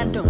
ZFM.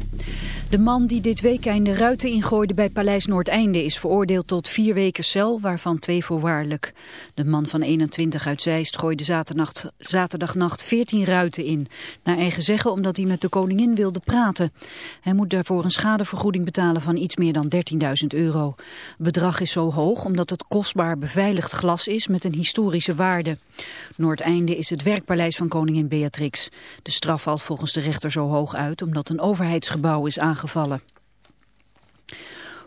De man die dit weekend de ruiten ingooide bij Paleis Noordeinde is veroordeeld tot vier weken cel, waarvan twee voorwaardelijk. De man van 21 uit Zeist gooide zaterdagnacht, zaterdagnacht 14 ruiten in. Naar eigen zeggen omdat hij met de koningin wilde praten. Hij moet daarvoor een schadevergoeding betalen van iets meer dan 13.000 euro. Het bedrag is zo hoog omdat het kostbaar beveiligd glas is met een historische waarde. Noordeinde is het werkpaleis van koningin Beatrix. De straf valt volgens de rechter zo hoog uit omdat een overheidsgebouw is aangevallen.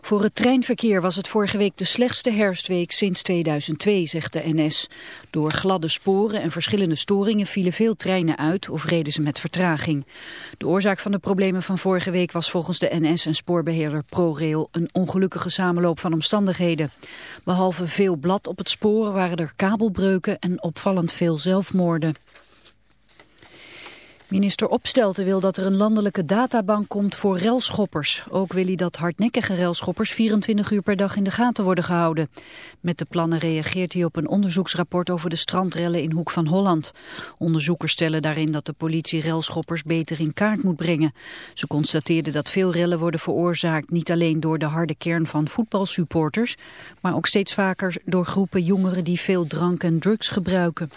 Voor het treinverkeer was het vorige week de slechtste herfstweek sinds 2002, zegt de NS. Door gladde sporen en verschillende storingen vielen veel treinen uit of reden ze met vertraging. De oorzaak van de problemen van vorige week was volgens de NS en spoorbeheerder ProRail een ongelukkige samenloop van omstandigheden. Behalve veel blad op het spoor waren er kabelbreuken en opvallend veel zelfmoorden. Minister Opstelten wil dat er een landelijke databank komt voor relschoppers. Ook wil hij dat hardnekkige relschoppers 24 uur per dag in de gaten worden gehouden. Met de plannen reageert hij op een onderzoeksrapport over de strandrellen in Hoek van Holland. Onderzoekers stellen daarin dat de politie relschoppers beter in kaart moet brengen. Ze constateerden dat veel rellen worden veroorzaakt niet alleen door de harde kern van voetbalsupporters, maar ook steeds vaker door groepen jongeren die veel drank en drugs gebruiken.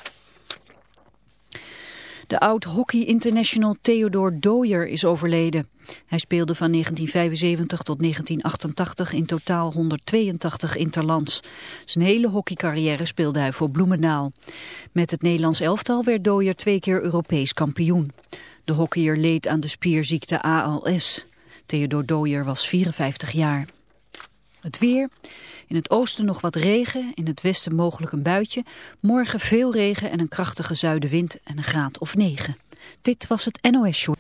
De oud-hockey international Theodor Dooyer is overleden. Hij speelde van 1975 tot 1988 in totaal 182 interlands. Zijn hele hockeycarrière speelde hij voor Bloemendaal. Met het Nederlands elftal werd Dooyer twee keer Europees kampioen. De hockeyer leed aan de spierziekte ALS. Theodor Dooyer was 54 jaar. Het weer... In het oosten nog wat regen, in het westen mogelijk een buitje. Morgen veel regen en een krachtige zuidenwind en een graad of 9. Dit was het NOS Show.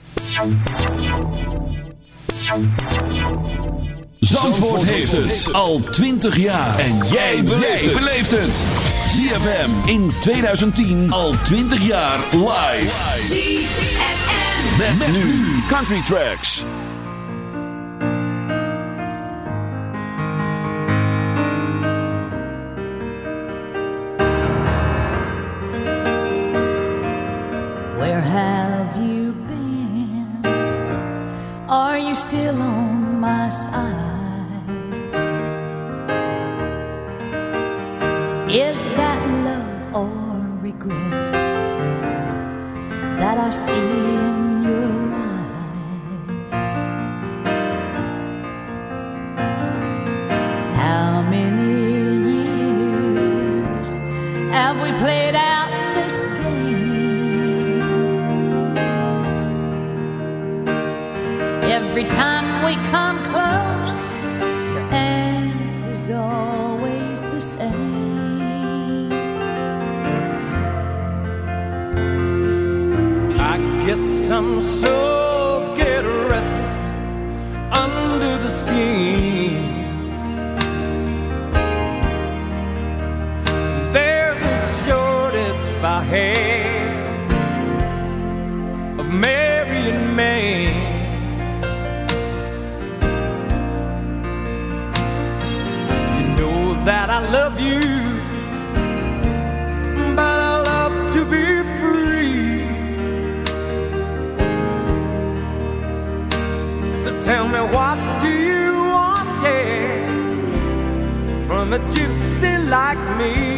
Zandvoort heeft het al 20 jaar. En jij beleeft het. ZFM in 2010 al 20 jaar live. ZFM. Met, nu Country Tracks. Still on my side? Is that love or regret that I see time we come close, your answer's always the same. I guess some souls get restless under the skin. I love you, but I love to be free. So tell me, what do you want, yeah, from a gypsy like me?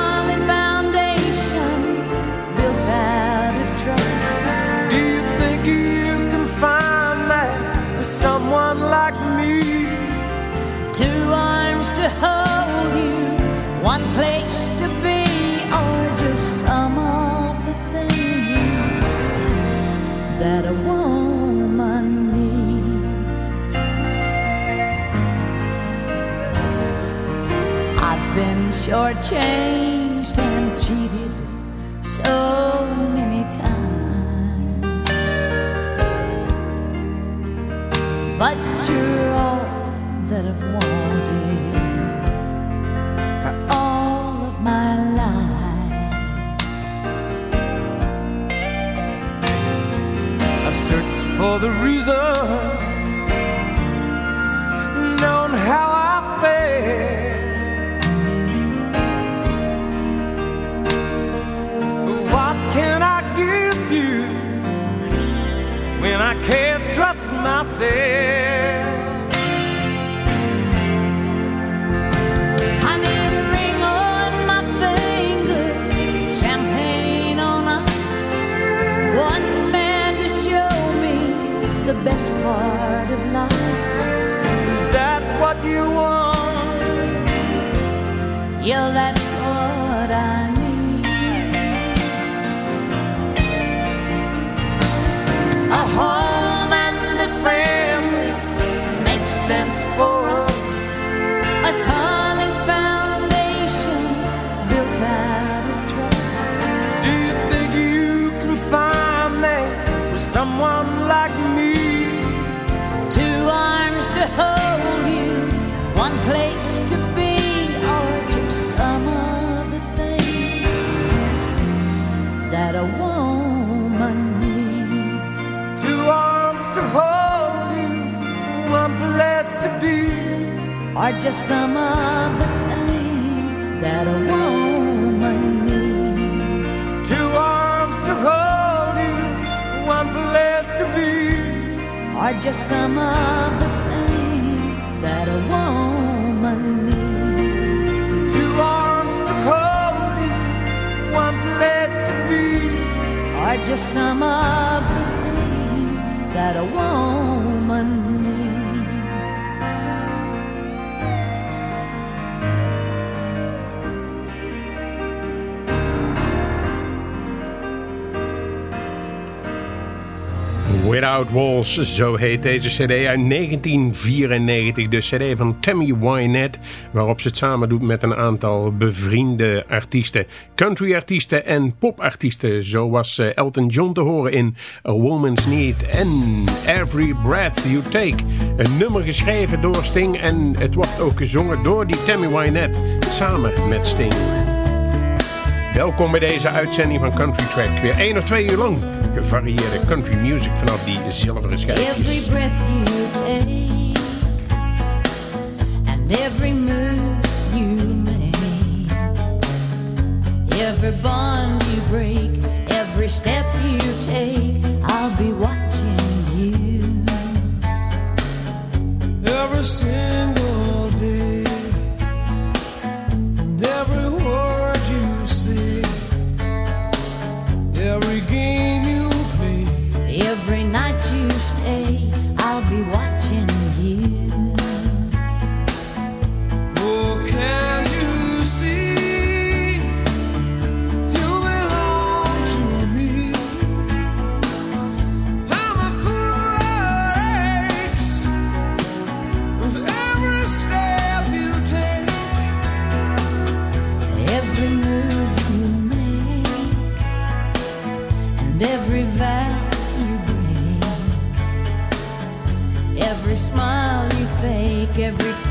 shortchanged and cheated so many times. But you're all that I've wanted for all of my life. I've searched for the reason, just some of the things that a woman needs. Two arms to hold you, one place to be. Are just some of the things that a woman needs. Two arms to hold you, one place to be. Are just some of the things that a woman Without Walls, zo heet deze cd uit 1994. De cd van Tammy Wynette, waarop ze het samen doet met een aantal bevriende artiesten. Country-artiesten en popartiesten, zo was eh, Elton John te horen in A Woman's Need en Every Breath You Take. Een nummer geschreven door Sting en het wordt ook gezongen door die Tammy Wynette, samen met Sting. Welkom bij deze uitzending van Country Track. Weer één of twee uur lang gevarieerde country music vanaf die zilveren schijfjes. Every breath you take And every move you make Every bond you break Every step you take I'll be watching you Every single Every night fake, every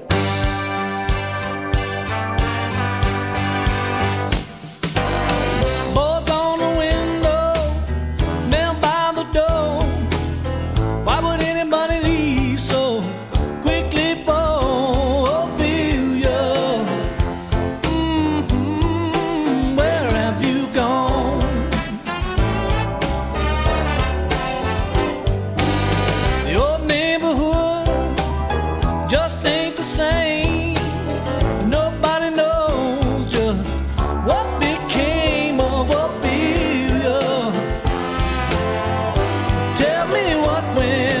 when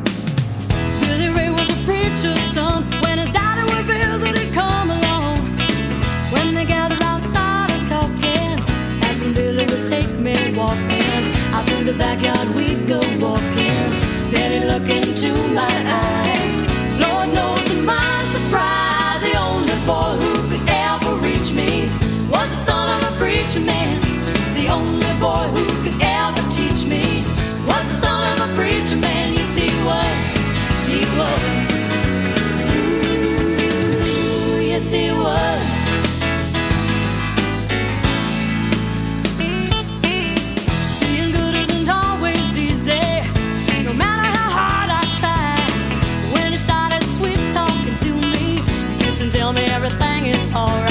When his daddy would come along. When they started talking. Handsome Billy would take me walking. Out through the backyard, we'd go walking. Then he'd into my eyes. Lord knows to my surprise, the only boy who could ever reach me was the son of a preacher man. The only boy who he was. Good isn't always easy, no matter how hard I try. When he started sweet talking to me, kiss and tell me everything is alright.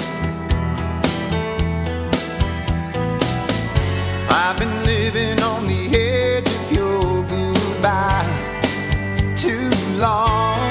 I've been living on the edge of your goodbye too long.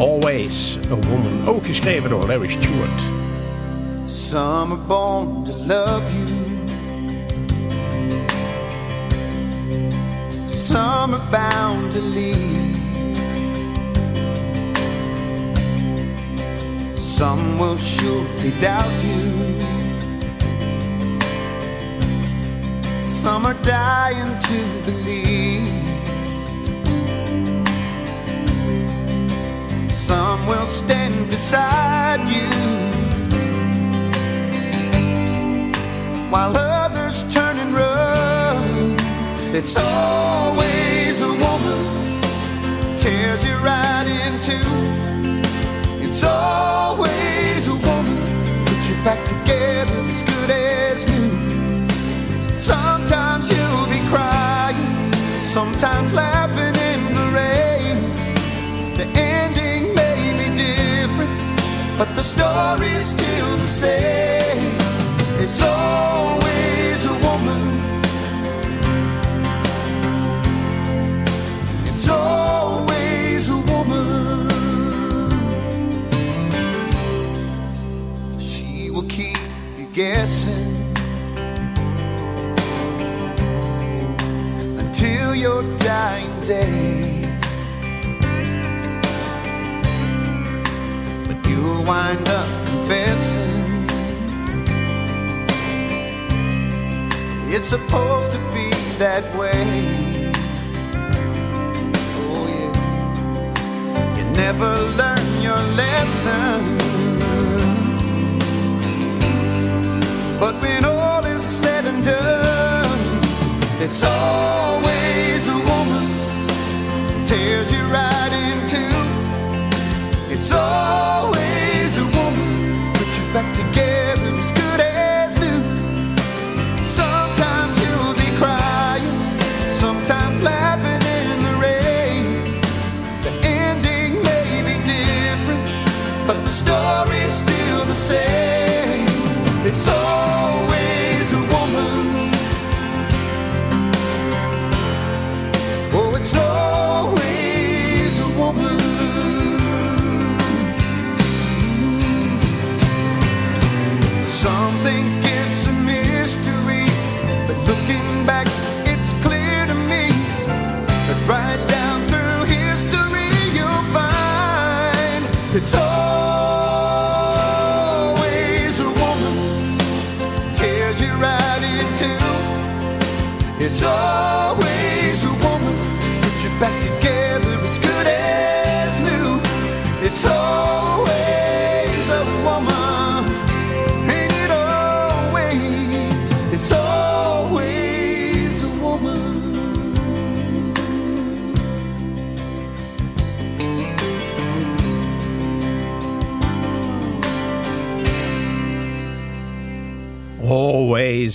Always a Woman. Ook geschreven door Larry Stewart. Some are born to love you. Some are bound to leave. Some will surely doubt you. Some are dying to believe. Some will stand beside you. while others turn and run. It's always a woman tears you right in two. It's always a woman puts you back together as good as new. Sometimes you'll be crying, sometimes laughing but the story's still the same. It's always a woman. It's always a woman. She will keep you guessing until your dying day. Wind up confessing. It's supposed to be that way. Oh, yeah. You never learn your lesson. But when all is said and done, it's always a woman tears you right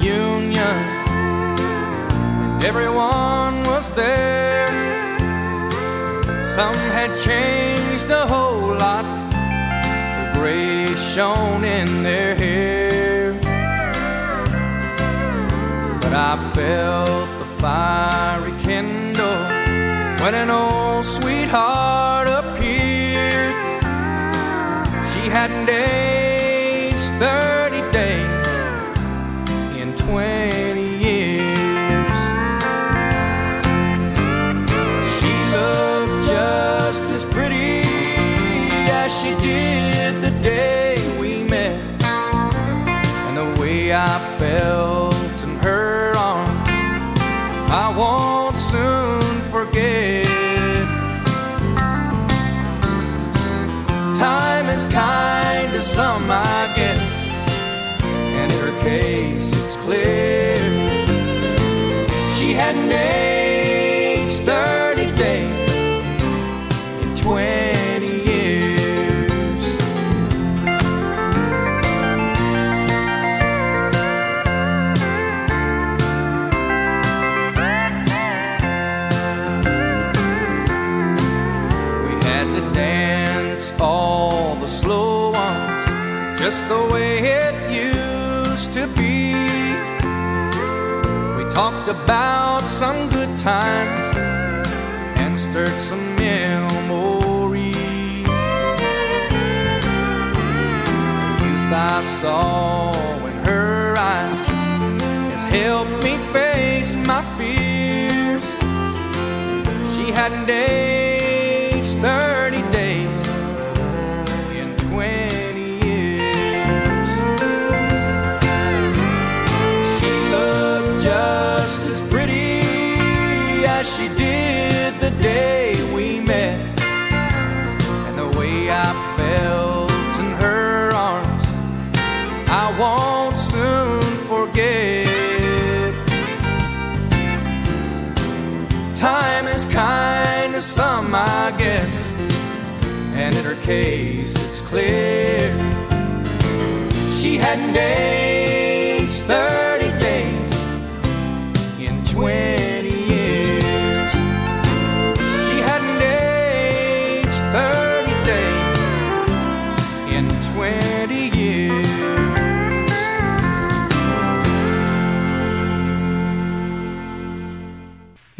reunion. And everyone was there. Some had changed a whole lot. The gray shone in their hair. But I felt the fiery kindle when an old sweetheart some, I guess, and in her case, it's clear. About some good times and stirred some memories. The youth I saw in her eyes has helped me face my fears. She hadn't aged I guess, and in her case, it's clear. She hadn't aged 30 days in 20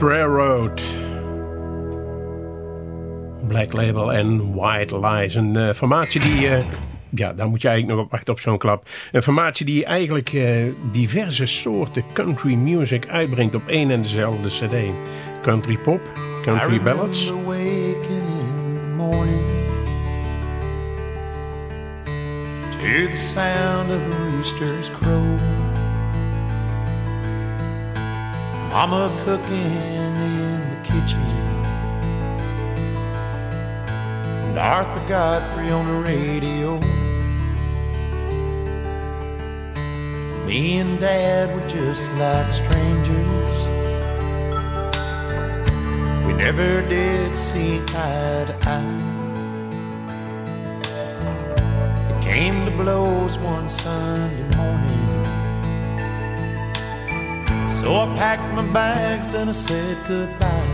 Railroad. Black Label en White Lies. Een uh, formatie die... Uh, ja, daar moet je eigenlijk nog op wachten op zo'n klap. Een formaatje die eigenlijk eh, diverse soorten country music uitbrengt op één en dezelfde cd. Country pop, country ballads. To the sound of rooster's crow Mama cooking in the kitchen. And Arthur Godfrey on the radio. Me and Dad were just like strangers. We never did see eye to eye. It came to blows one Sunday morning. So I packed my bags and I said goodbye.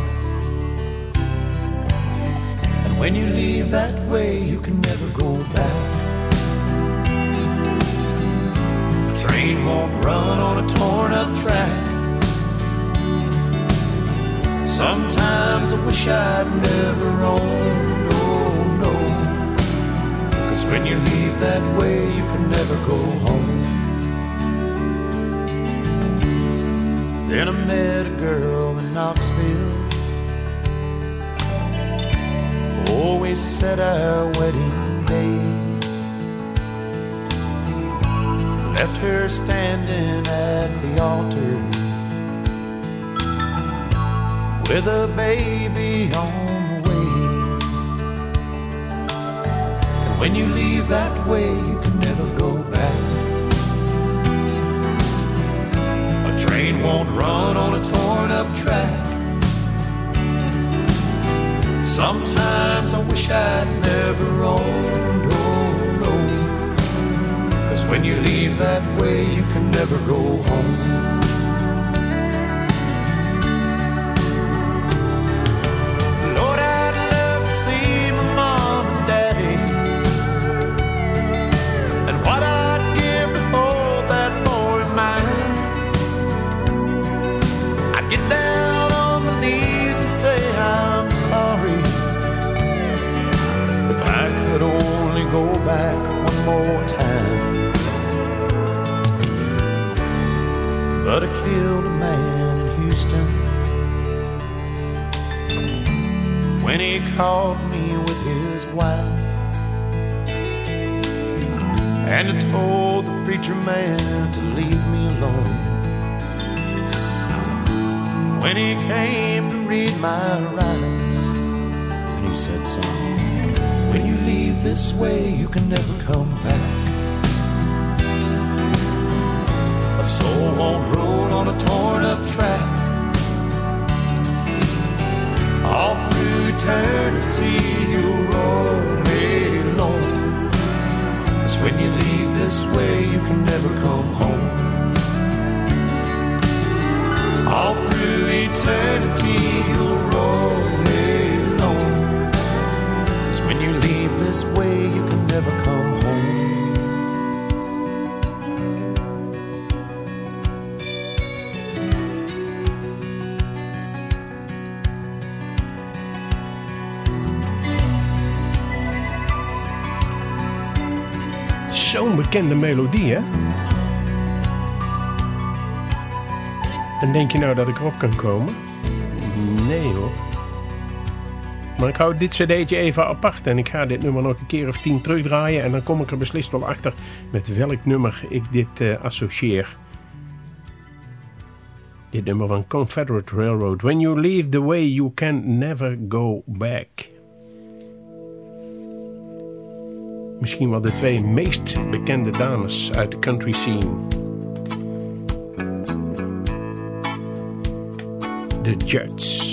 And when you leave that way, you can never go back. The train won't run on a torn up track. Sometimes I wish I'd never owned, oh no. Cause when you leave that way, you can never go home. Then I met a girl in Knoxville. Always set our wedding day. Left her standing at the altar with a baby on the way. And when you leave that way, you can never go back. Train won't run on a torn up track. Sometimes I wish I'd never owned, oh no. Cause when you leave that way, you can never go home. Back one more time. But I killed a man in Houston when he caught me with his wife. And I told the preacher man to leave me alone. When he came to read my rights, when you leave this way, you can never come back. A soul won't roll on a torn up track. All through eternity, never come. Zo'n bekende melodie, hè? En denk je nou dat ik erop kan komen? Nee hoor. Maar ik hou dit cd'tje even apart en ik ga dit nummer nog een keer of tien terugdraaien en dan kom ik er beslist wel achter met welk nummer ik dit eh, associeer. Dit nummer van Confederate Railroad. When you leave the way you can never go back. Misschien wel de twee meest bekende dames uit de country scene. The Judds.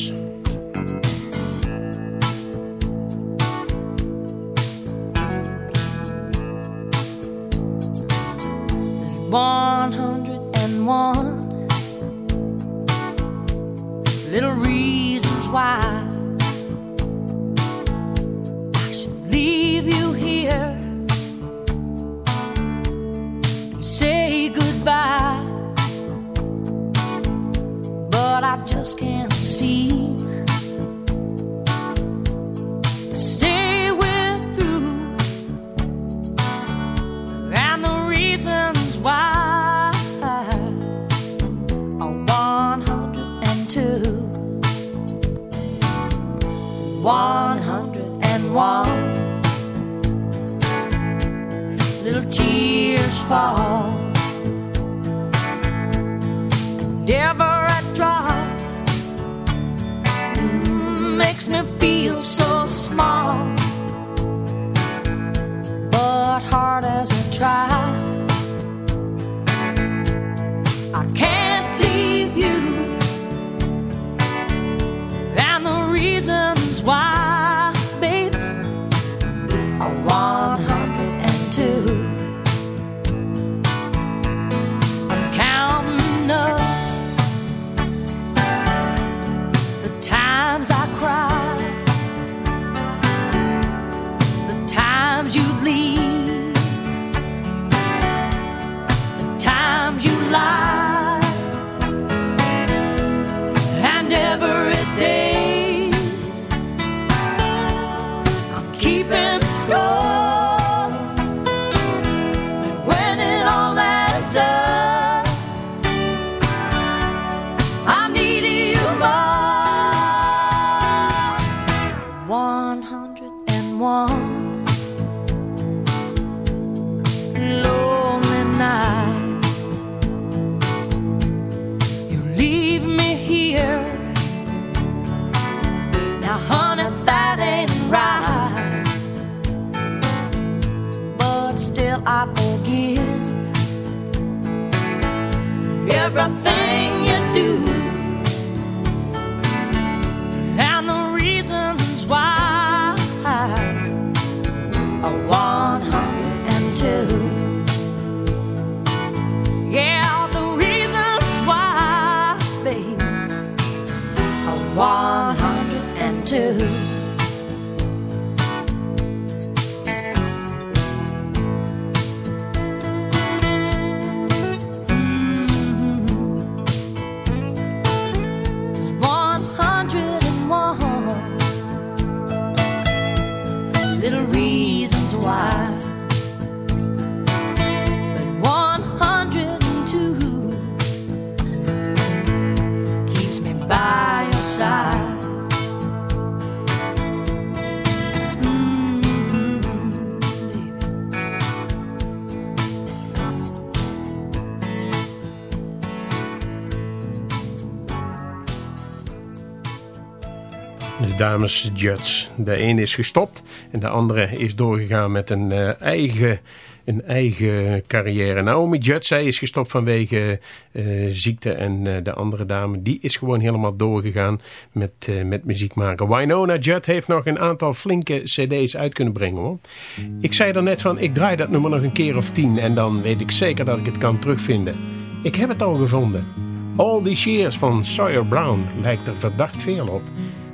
101 little reasons why 101 little tears fall. And every drop. Mm, makes me feel so small. But hard as I try you dames Judds. De een is gestopt en de andere is doorgegaan met een eh, eigen, een eigen carrière. Naomi Judd, zij is gestopt vanwege eh, ziekte en eh, de andere dame die is gewoon helemaal doorgegaan met, met muziek maken. Winona Judd heeft nog een aantal flinke cd's uit kunnen brengen hoor. Ik zei er net van, ik draai dat nummer nog een keer of tien en dan weet ik zeker dat ik het kan terugvinden. Ik heb het al gevonden. All These Years van Sawyer Brown lijkt er verdacht veel op.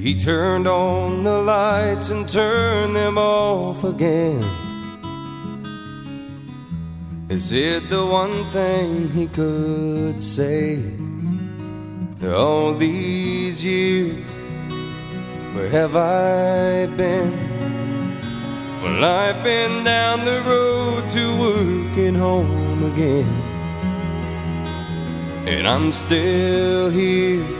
He turned on the lights and turned them off again. He said the one thing he could say all these years. Where have I been? Well, I've been down the road to work and home again. And I'm still here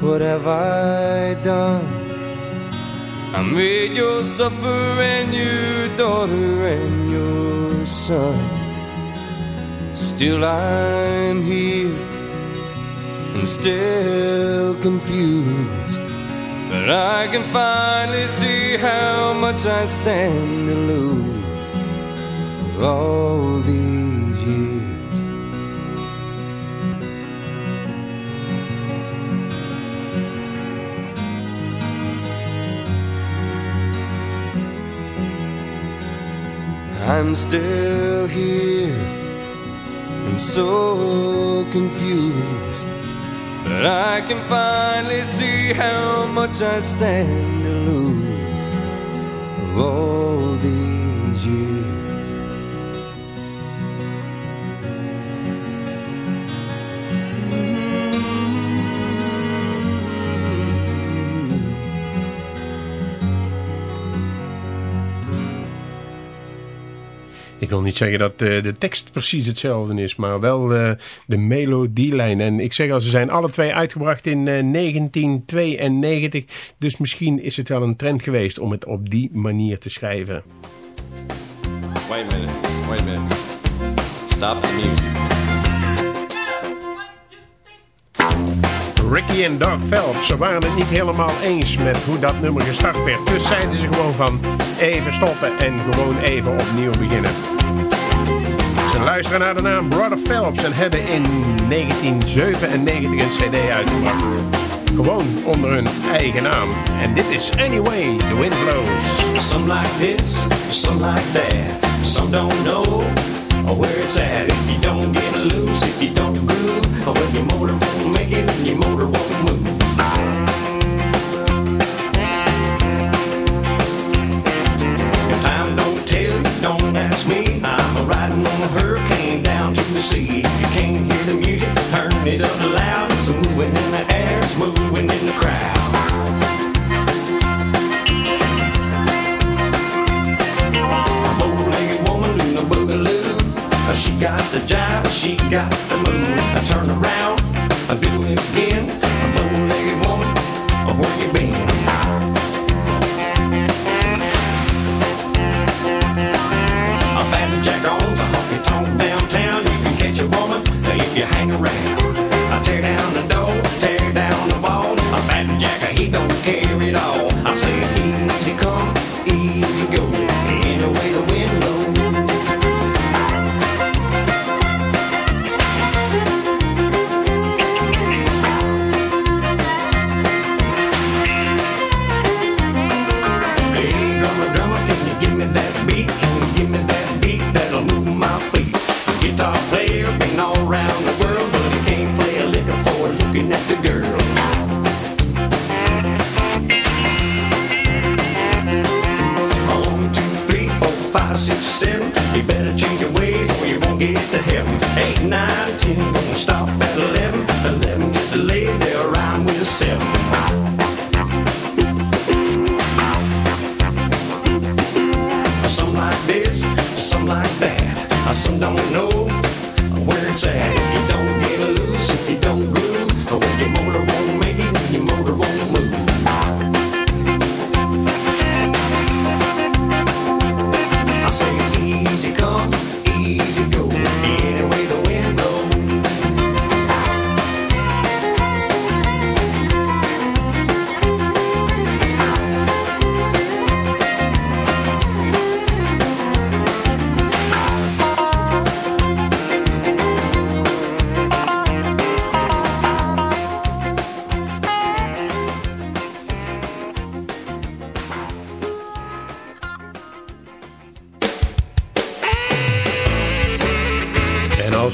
What have I done? I made you suffer and your daughter and your son. Still I'm here and still confused. But I can finally see how much I stand to lose all these I'm still here. I'm so confused. But I can finally see how much I stand to lose of Ik wil niet zeggen dat eh, de tekst precies hetzelfde is, maar wel eh, de melodielijn. En ik zeg al, ze zijn alle twee uitgebracht in eh, 1992. Dus misschien is het wel een trend geweest om het op die manier te schrijven. Wait a minute. Wait a minute. Stop the music. Ricky en Doug Phelps, ze waren het niet helemaal eens met hoe dat nummer gestart werd. Dus zeiden ze gewoon van even stoppen en gewoon even opnieuw beginnen. Ze luisteren naar de naam Brother Phelps en hebben in 1997 een cd uitgebracht. Gewoon onder hun eigen naam. En dit is Anyway, The Wind Blows. Some like this, some like that. Some don't know where it's at. If you don't get loose, if you don't groove, well, your motor won't make it and your motor won't move. If time don't tell don't ask me. Riding on a hurricane down to the sea.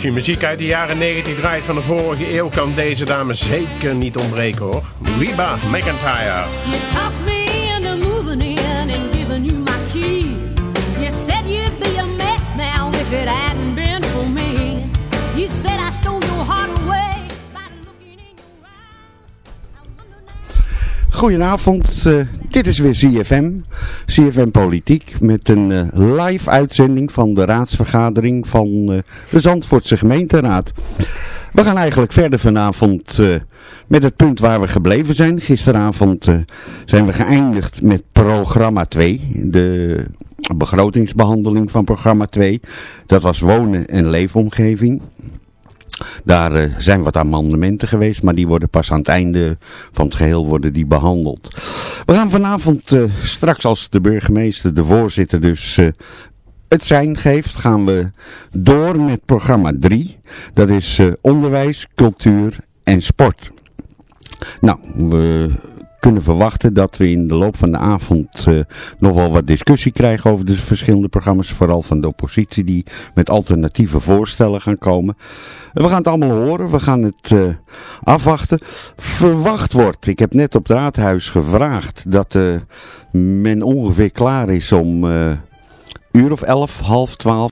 Als je muziek uit de jaren 90 draait van de vorige eeuw, kan deze dame zeker niet ontbreken hoor. Reba McIntyre. You talked me into moving in and giving you my key. You said you'd be a mess now if it hadn't been for me. You said I stole your heart away. by looking in your eyes. Goedenavond, eh, dit is weer CFM, CFM Politiek, met een eh, live uitzending van de raadsvergadering van eh, de Zandvoortse gemeenteraad. We gaan eigenlijk verder vanavond eh, met het punt waar we gebleven zijn. Gisteravond zijn we geëindigd met programma 2, de begrotingsbehandeling van programma 2. Dat was wonen en leefomgeving. Daar eh, zijn wat amendementen geweest, maar die worden pas aan het einde van het geheel worden die behandeld. We gaan vanavond eh, straks als de burgemeester, de voorzitter dus eh, het zijn geeft, gaan we door met programma 3. Dat is onderwijs, cultuur en sport. Nou, we kunnen verwachten dat we in de loop van de avond eh, nog wel wat discussie krijgen over de verschillende programma's. Vooral van de oppositie die met alternatieve voorstellen gaan komen. We gaan het allemaal horen, we gaan het eh, afwachten. Verwacht wordt, ik heb net op het raadhuis gevraagd dat eh, men ongeveer klaar is om uur of elf, half twaalf.